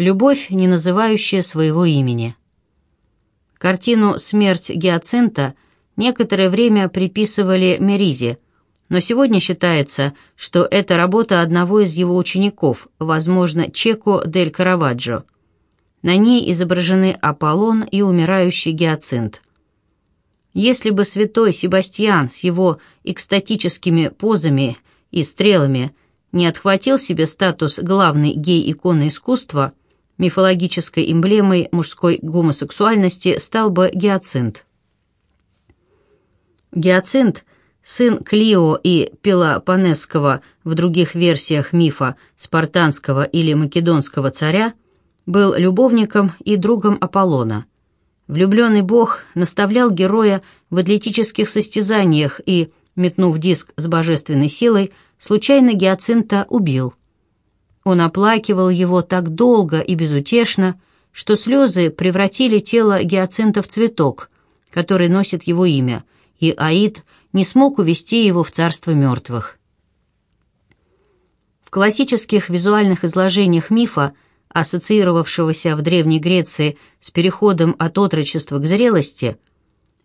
Любовь, не называющая своего имени. Картину «Смерть Гиацинта» некоторое время приписывали Меризе, но сегодня считается, что это работа одного из его учеников, возможно, Чеко дель Караваджо. На ней изображены Аполлон и умирающий Гиацинт. Если бы святой Себастьян с его экстатическими позами и стрелами не отхватил себе статус главной гей-иконы искусства – мифологической эмблемой мужской гомосексуальности стал бы гиацинт. Гиацинт, сын Клио и Пелопонесского в других версиях мифа спартанского или македонского царя, был любовником и другом Аполлона. Влюбленный бог наставлял героя в атлетических состязаниях и, метнув диск с божественной силой, случайно Гиацинта убил – он оплакивал его так долго и безутешно, что слезы превратили тело гиацинта в цветок, который носит его имя, и Аид не смог увести его в царство мертвых. В классических визуальных изложениях мифа, ассоциировавшегося в Древней Греции с переходом от отрочества к зрелости,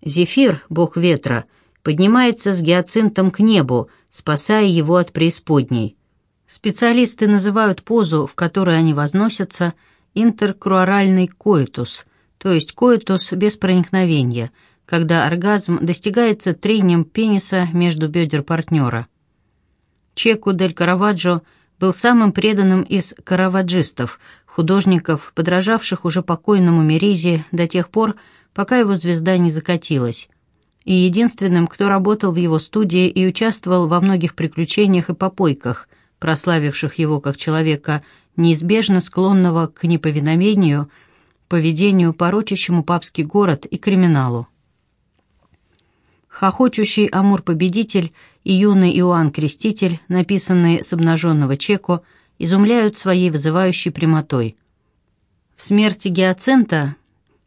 Зефир, бог ветра, поднимается с гиацинтом к небу, спасая его от преисподней – Специалисты называют позу, в которой они возносятся, интеркруоральный коитус, то есть коитус без проникновения, когда оргазм достигается трением пениса между бедер партнера. Чеку дель Караваджо был самым преданным из караваджистов, художников, подражавших уже покойному Меризе до тех пор, пока его звезда не закатилась, и единственным, кто работал в его студии и участвовал во многих приключениях и попойках – прославивших его как человека, неизбежно склонного к неповиновению, поведению, порочащему папский город и криминалу. Хохочущий Амур-победитель и юный Иоанн Креститель, написанные с обнаженного чеку, изумляют своей вызывающей прямотой. В смерти Гиацинта,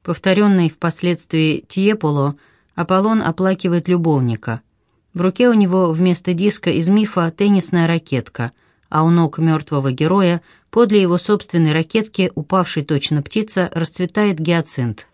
повторенной впоследствии Тьеполо, Аполлон оплакивает любовника. В руке у него вместо диска из мифа теннисная ракетка – а у ног мертвого героя, подле его собственной ракетки, упавшей точно птица, расцветает гиацинт.